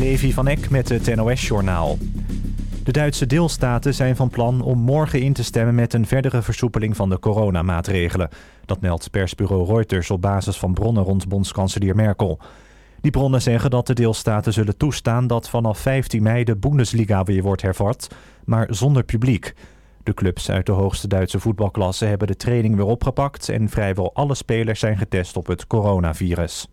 Levi van Eck met het NOS-journaal. De Duitse deelstaten zijn van plan om morgen in te stemmen met een verdere versoepeling van de coronamaatregelen. Dat meldt persbureau Reuters op basis van bronnen rond bondskanselier Merkel. Die bronnen zeggen dat de deelstaten zullen toestaan dat vanaf 15 mei de Bundesliga weer wordt hervat, maar zonder publiek. De clubs uit de hoogste Duitse voetbalklasse hebben de training weer opgepakt en vrijwel alle spelers zijn getest op het coronavirus.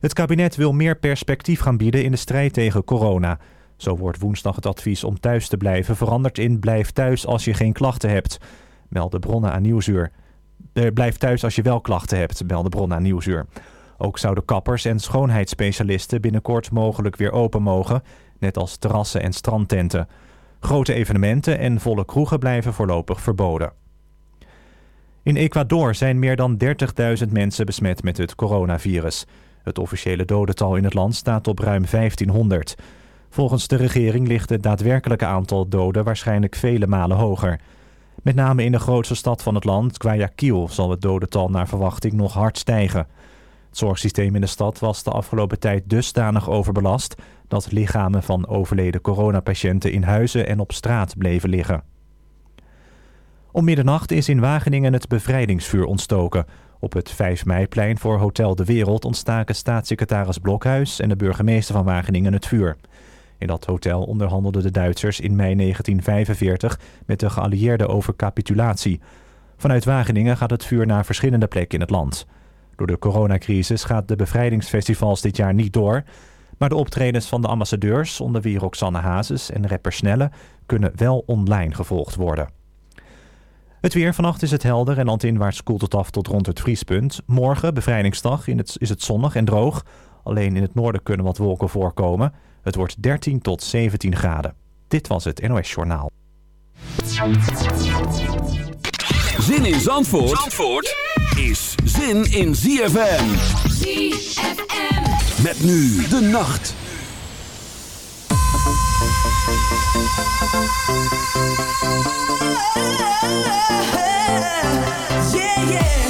Het kabinet wil meer perspectief gaan bieden in de strijd tegen corona. Zo wordt woensdag het advies om thuis te blijven veranderd in blijf thuis als je geen klachten hebt, melden bronnen aan Nieuwsuur. Eh, blijf thuis als je wel klachten hebt, melden bronnen aan Nieuwsuur. Ook zouden kappers en schoonheidsspecialisten binnenkort mogelijk weer open mogen, net als terrassen en strandtenten. Grote evenementen en volle kroegen blijven voorlopig verboden. In Ecuador zijn meer dan 30.000 mensen besmet met het coronavirus. Het officiële dodental in het land staat op ruim 1500. Volgens de regering ligt het daadwerkelijke aantal doden waarschijnlijk vele malen hoger. Met name in de grootste stad van het land, Guayaquil, zal het dodental naar verwachting nog hard stijgen. Het zorgsysteem in de stad was de afgelopen tijd dusdanig overbelast dat lichamen van overleden coronapatiënten in huizen en op straat bleven liggen. Om middernacht is in Wageningen het bevrijdingsvuur ontstoken. Op het 5 meiplein voor Hotel De Wereld ontstaken staatssecretaris Blokhuis en de burgemeester van Wageningen het vuur. In dat hotel onderhandelden de Duitsers in mei 1945 met de geallieerden over capitulatie. Vanuit Wageningen gaat het vuur naar verschillende plekken in het land. Door de coronacrisis gaat de bevrijdingsfestivals dit jaar niet door. Maar de optredens van de ambassadeurs, onder wie Roxanne Hazes en rapper Snelle, kunnen wel online gevolgd worden. Het weer vannacht is het helder en landinwaarts koelt het af tot rond het vriespunt. Morgen, bevrijdingsdag, in het, is het zonnig en droog. Alleen in het noorden kunnen wat wolken voorkomen. Het wordt 13 tot 17 graden. Dit was het NOS Journaal. Zin in Zandvoort, Zandvoort is zin in ZFM. ZFM. Met nu de nacht. Yeah, yeah.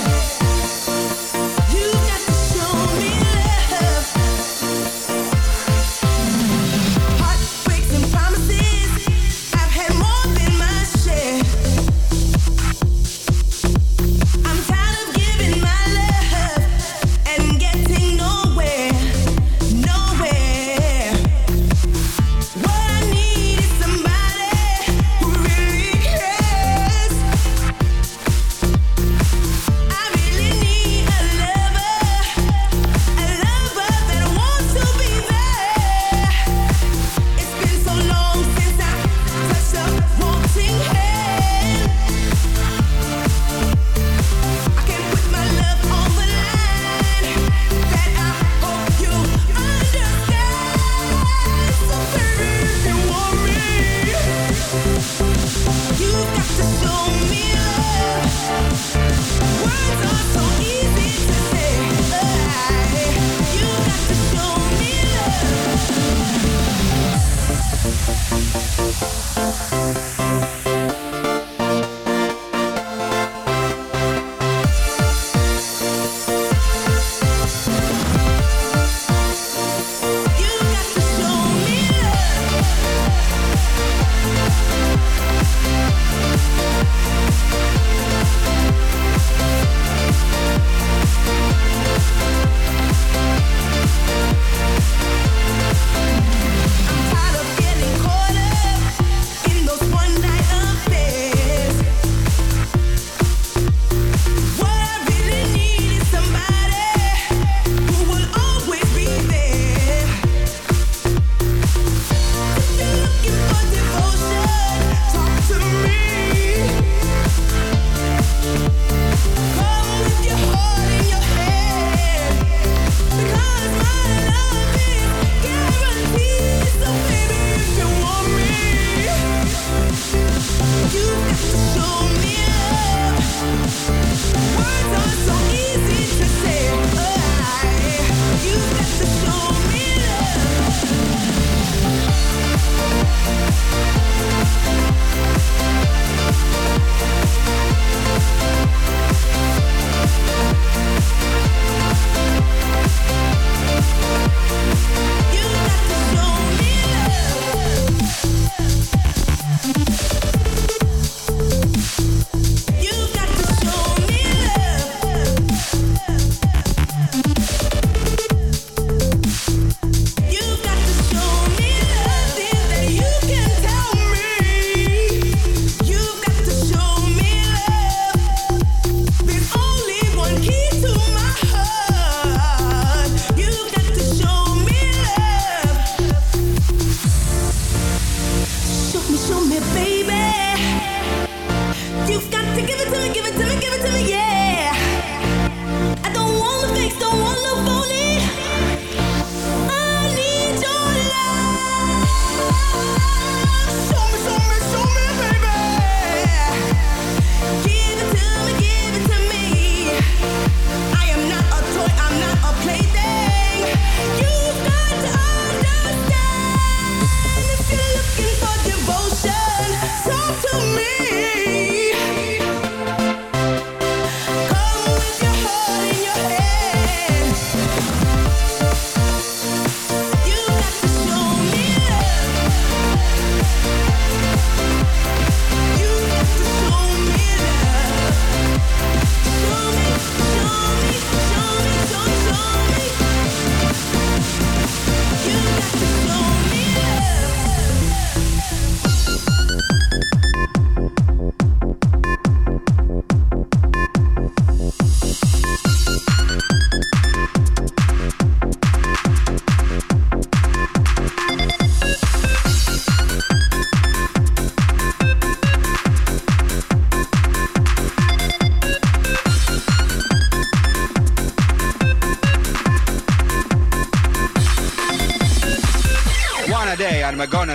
give it to me.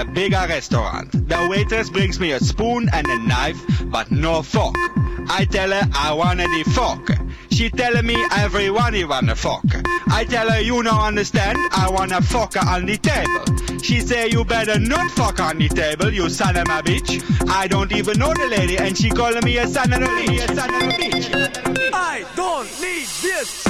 A bigger restaurant. The waitress brings me a spoon and a knife, but no fork. I tell her I want the fork. She telling me everyone you want a fork. I tell her you don't understand, I want a fork on the table. She say you better not fuck on the table, you son of a bitch. I don't even know the lady, and she calling me a a. A son of a bitch. I don't need this.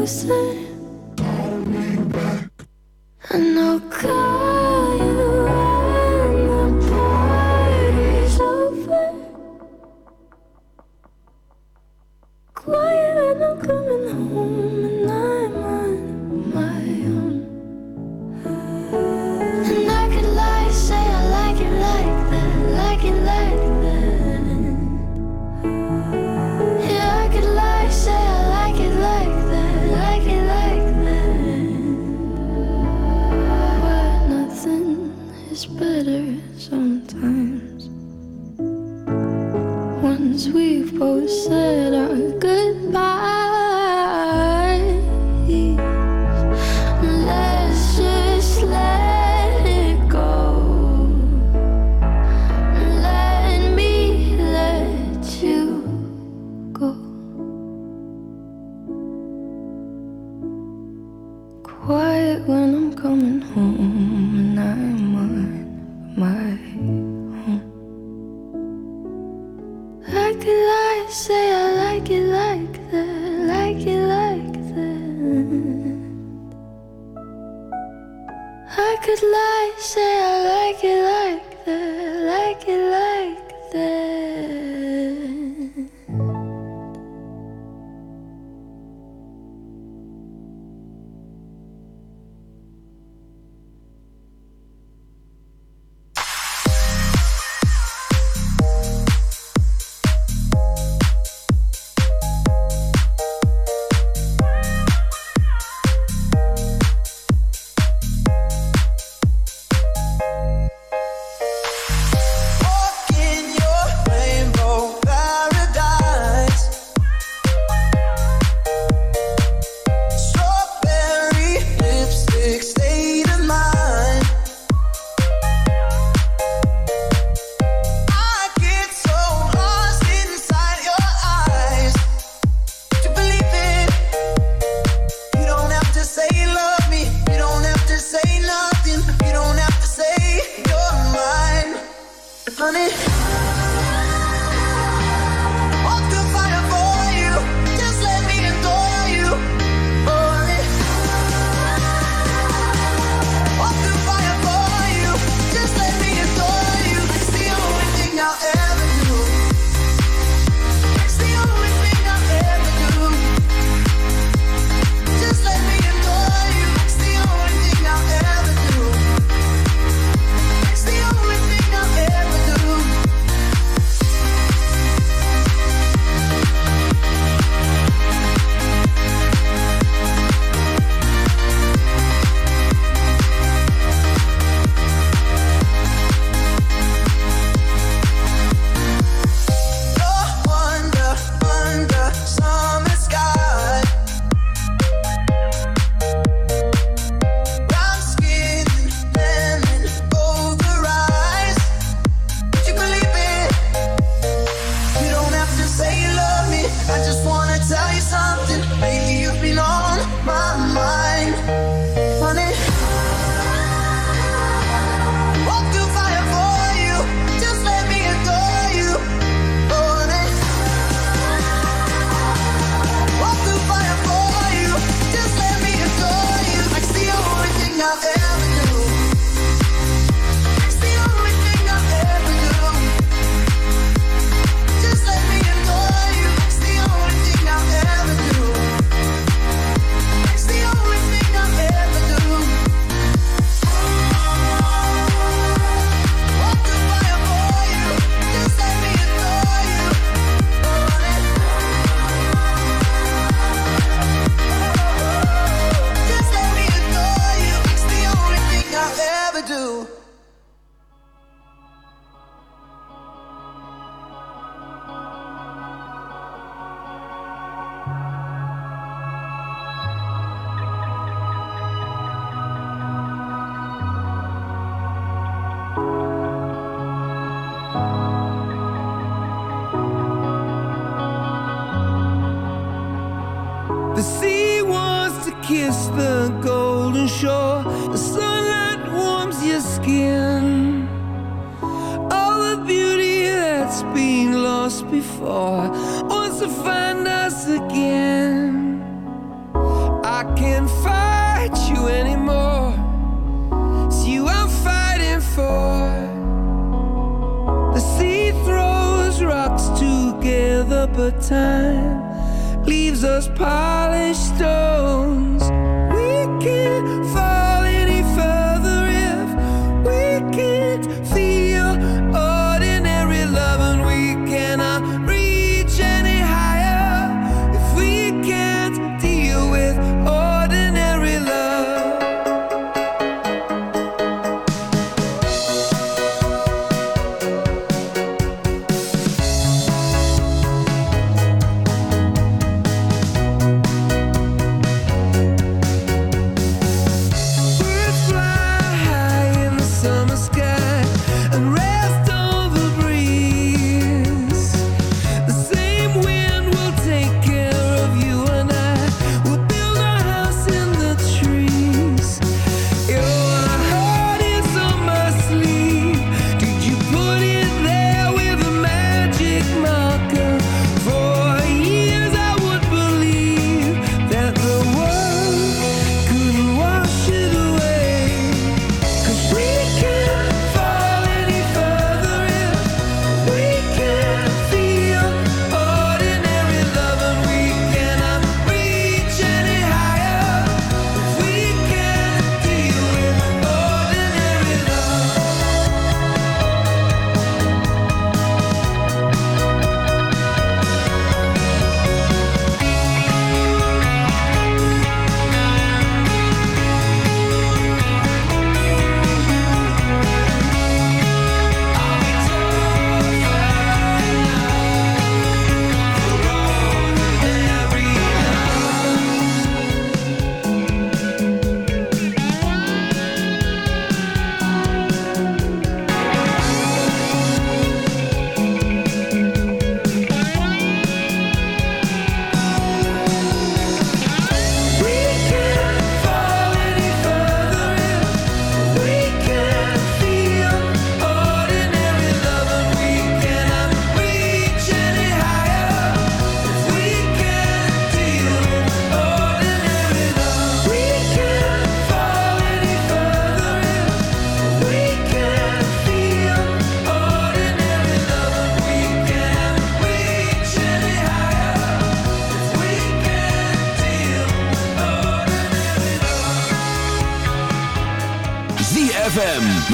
closer. Call me back. I know.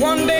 one day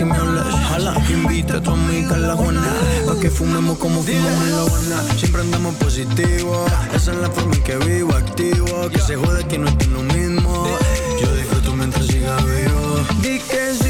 que me hablas. Invita a tu amiga a la Juana. Pa' que fumemos como fumamos en la Habana. Siempre andamos positivo. Esa es la forma en que vivo, activo. Que se jode que no estoy lo mismo. Yo disfruto mientras siga vivo. Di que.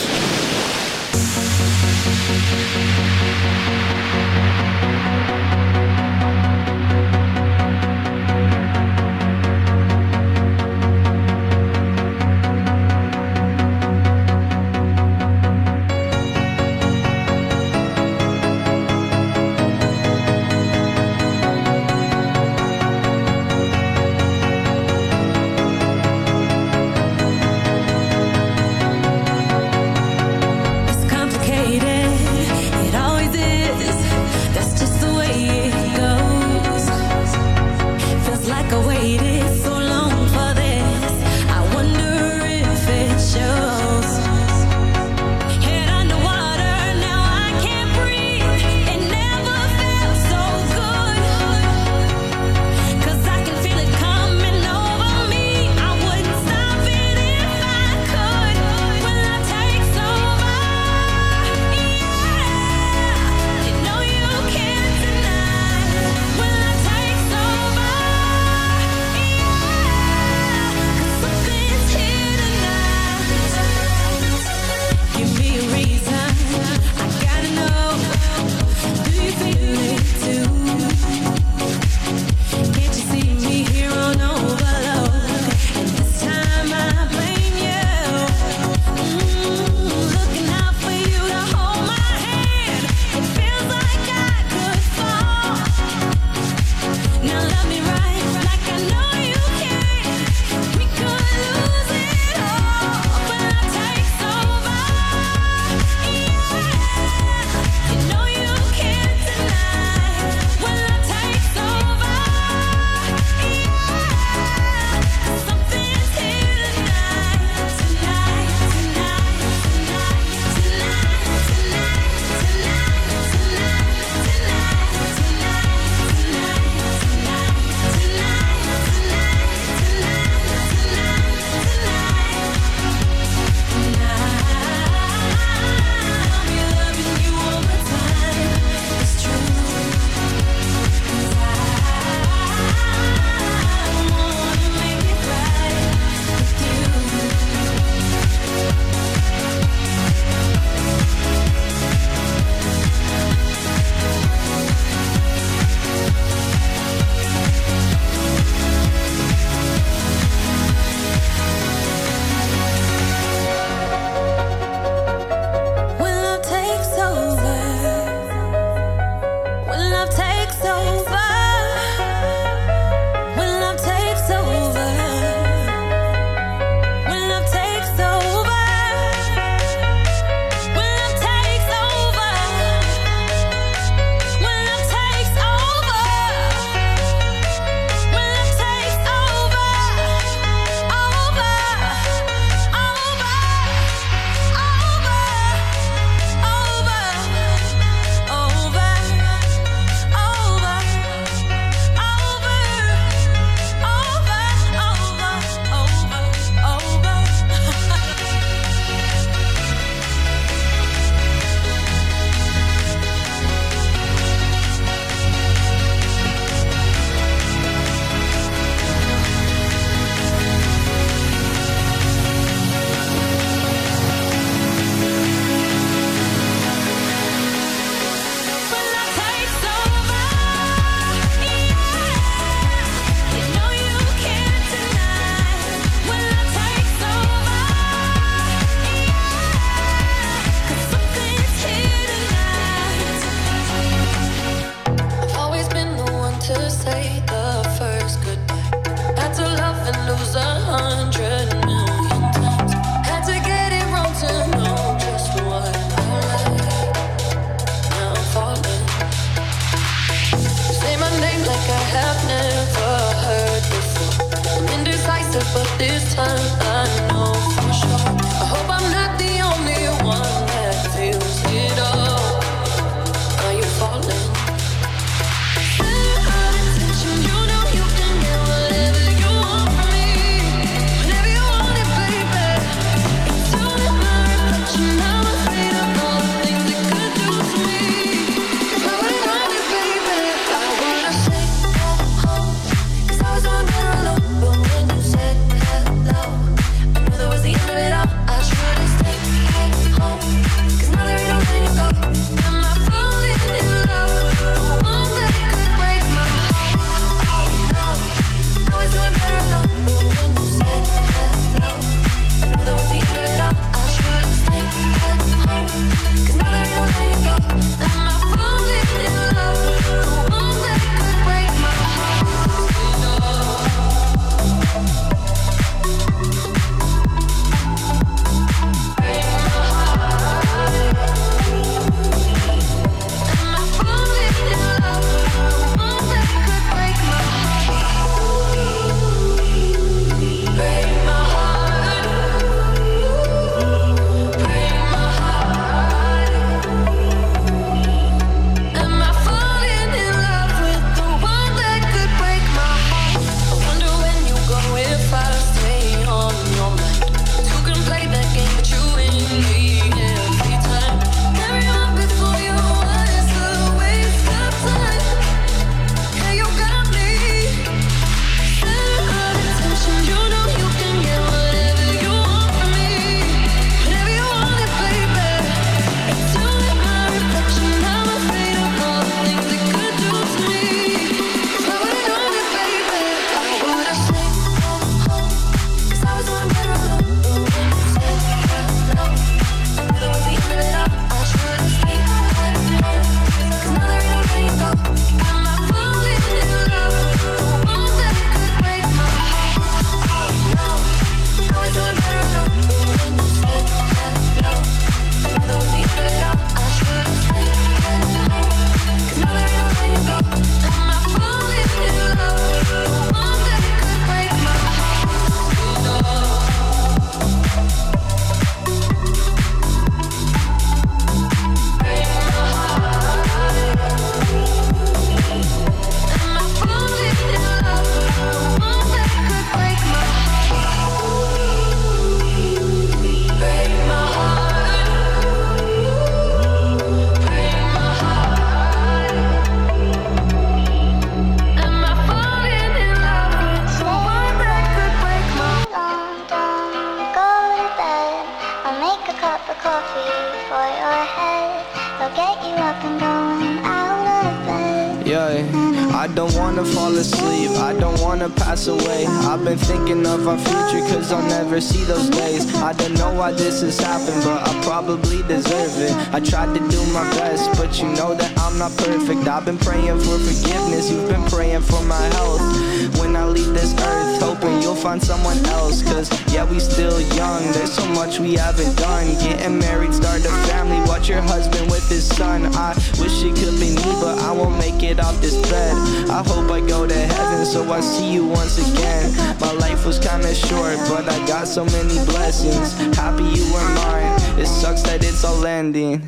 Much we haven't done. Getting married, start a family, watch your husband with his son. I wish it could be me, but I won't make it off this bed. I hope I go to heaven, so I see you once again. My life was kinda short, but I got so many blessings. Happy you were mine, it sucks that it's all ending.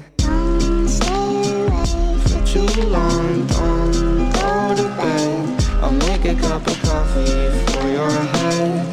For too long, don't go to bed. I'll make a cup of coffee for your head.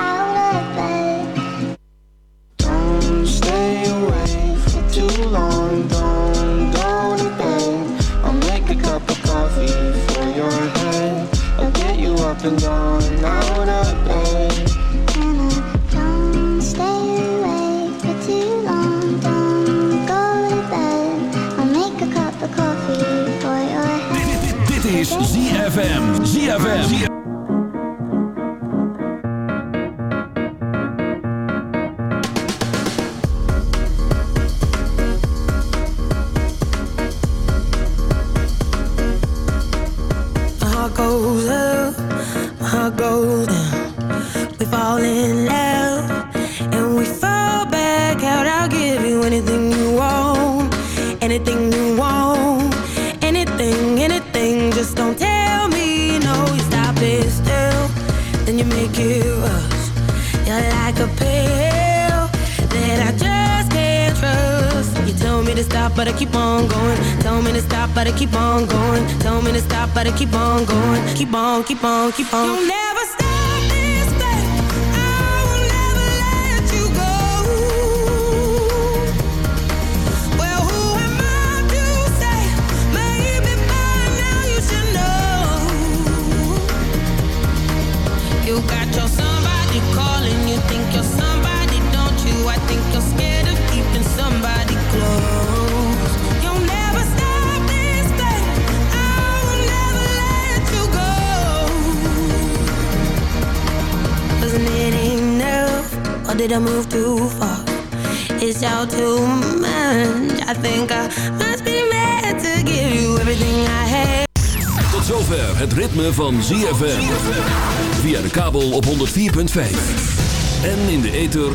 of coffee for your head. Dit is ZFM. ZFM.